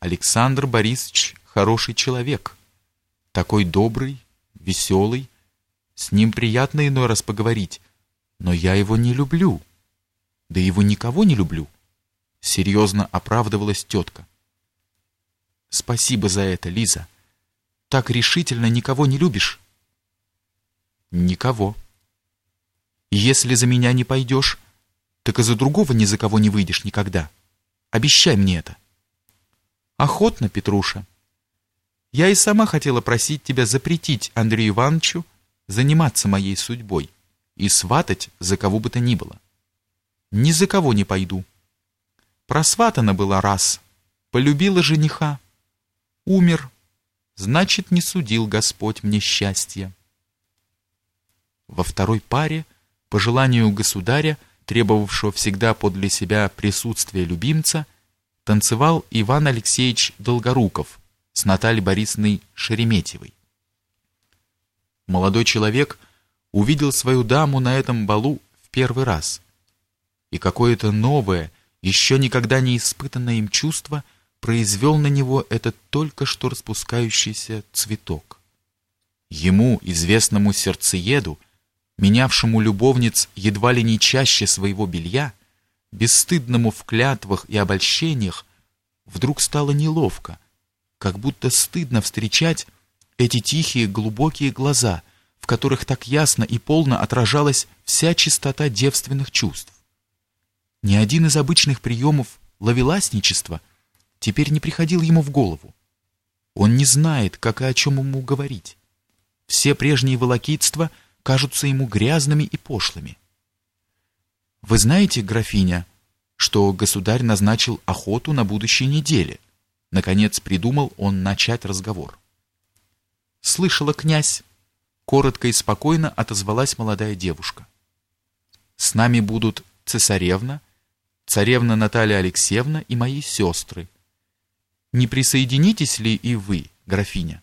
Александр Борисович хороший человек, такой добрый, веселый, с ним приятно иной раз поговорить, но я его не люблю, да его никого не люблю, серьезно оправдывалась тетка. Спасибо за это, Лиза. Так решительно никого не любишь? Никого. Если за меня не пойдешь, так и за другого ни за кого не выйдешь никогда. Обещай мне это. Охотно, Петруша. Я и сама хотела просить тебя запретить Андрею Ивановичу заниматься моей судьбой и сватать за кого бы то ни было. Ни за кого не пойду. Просватана была раз, полюбила жениха. Умер, значит, не судил Господь мне счастья. Во второй паре, по желанию государя, требовавшего всегда подле себя присутствия любимца, танцевал Иван Алексеевич Долгоруков с Натальей Борисовной Шереметьевой. Молодой человек увидел свою даму на этом балу в первый раз, и какое-то новое, еще никогда не испытанное им чувство произвел на него этот только что распускающийся цветок. Ему, известному сердцееду, менявшему любовниц едва ли не чаще своего белья, бесстыдному в клятвах и обольщениях, вдруг стало неловко, как будто стыдно встречать эти тихие глубокие глаза, в которых так ясно и полно отражалась вся чистота девственных чувств. Ни один из обычных приемов ловеласничества теперь не приходил ему в голову. Он не знает, как и о чем ему говорить. Все прежние волокитства — кажутся ему грязными и пошлыми. Вы знаете, графиня, что государь назначил охоту на будущей неделе? Наконец придумал он начать разговор. Слышала князь, коротко и спокойно отозвалась молодая девушка. С нами будут цесаревна, царевна Наталья Алексеевна и мои сестры. Не присоединитесь ли и вы, графиня?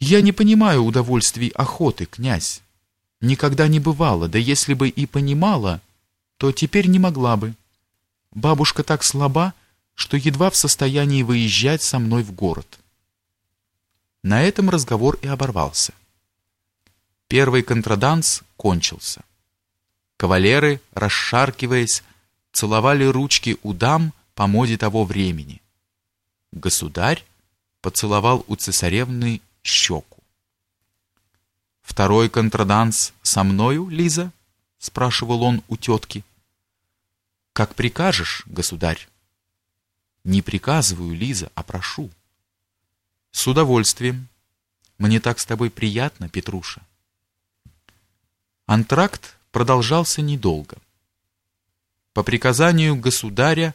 Я не понимаю удовольствий охоты, князь. Никогда не бывало, да если бы и понимала, то теперь не могла бы. Бабушка так слаба, что едва в состоянии выезжать со мной в город. На этом разговор и оборвался. Первый контраданс кончился. Кавалеры, расшаркиваясь, целовали ручки у дам по моде того времени. Государь поцеловал у цесаревны щеку. «Второй контраданс со мною, Лиза?» — спрашивал он у тетки. «Как прикажешь, государь?» «Не приказываю, Лиза, а прошу». «С удовольствием. Мне так с тобой приятно, Петруша». Антракт продолжался недолго. По приказанию государя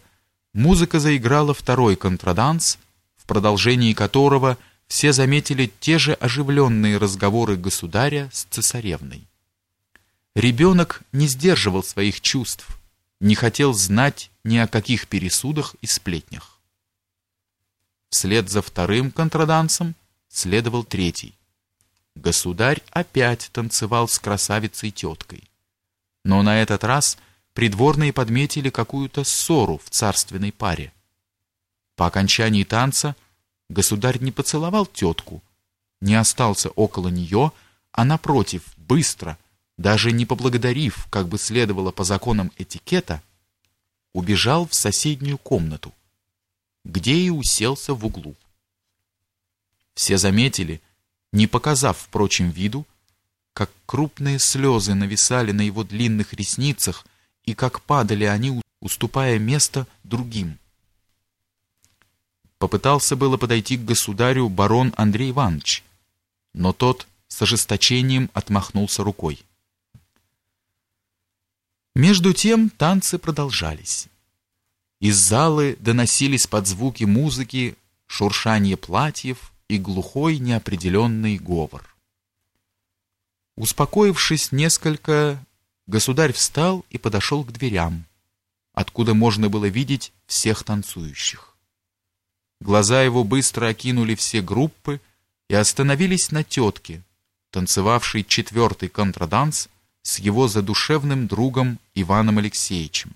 музыка заиграла второй контраданс, в продолжении которого – все заметили те же оживленные разговоры государя с цесаревной. Ребенок не сдерживал своих чувств, не хотел знать ни о каких пересудах и сплетнях. Вслед за вторым контрадансом следовал третий. Государь опять танцевал с красавицей теткой. Но на этот раз придворные подметили какую-то ссору в царственной паре. По окончании танца Государь не поцеловал тетку, не остался около нее, а напротив, быстро, даже не поблагодарив, как бы следовало по законам этикета, убежал в соседнюю комнату, где и уселся в углу. Все заметили, не показав, впрочем, виду, как крупные слезы нависали на его длинных ресницах и как падали они, уступая место другим. Попытался было подойти к государю барон Андрей Иванович, но тот с ожесточением отмахнулся рукой. Между тем танцы продолжались. Из залы доносились под звуки музыки шуршание платьев и глухой неопределенный говор. Успокоившись несколько, государь встал и подошел к дверям, откуда можно было видеть всех танцующих. Глаза его быстро окинули все группы и остановились на тетке, танцевавшей четвертый контраданс с его задушевным другом Иваном Алексеевичем.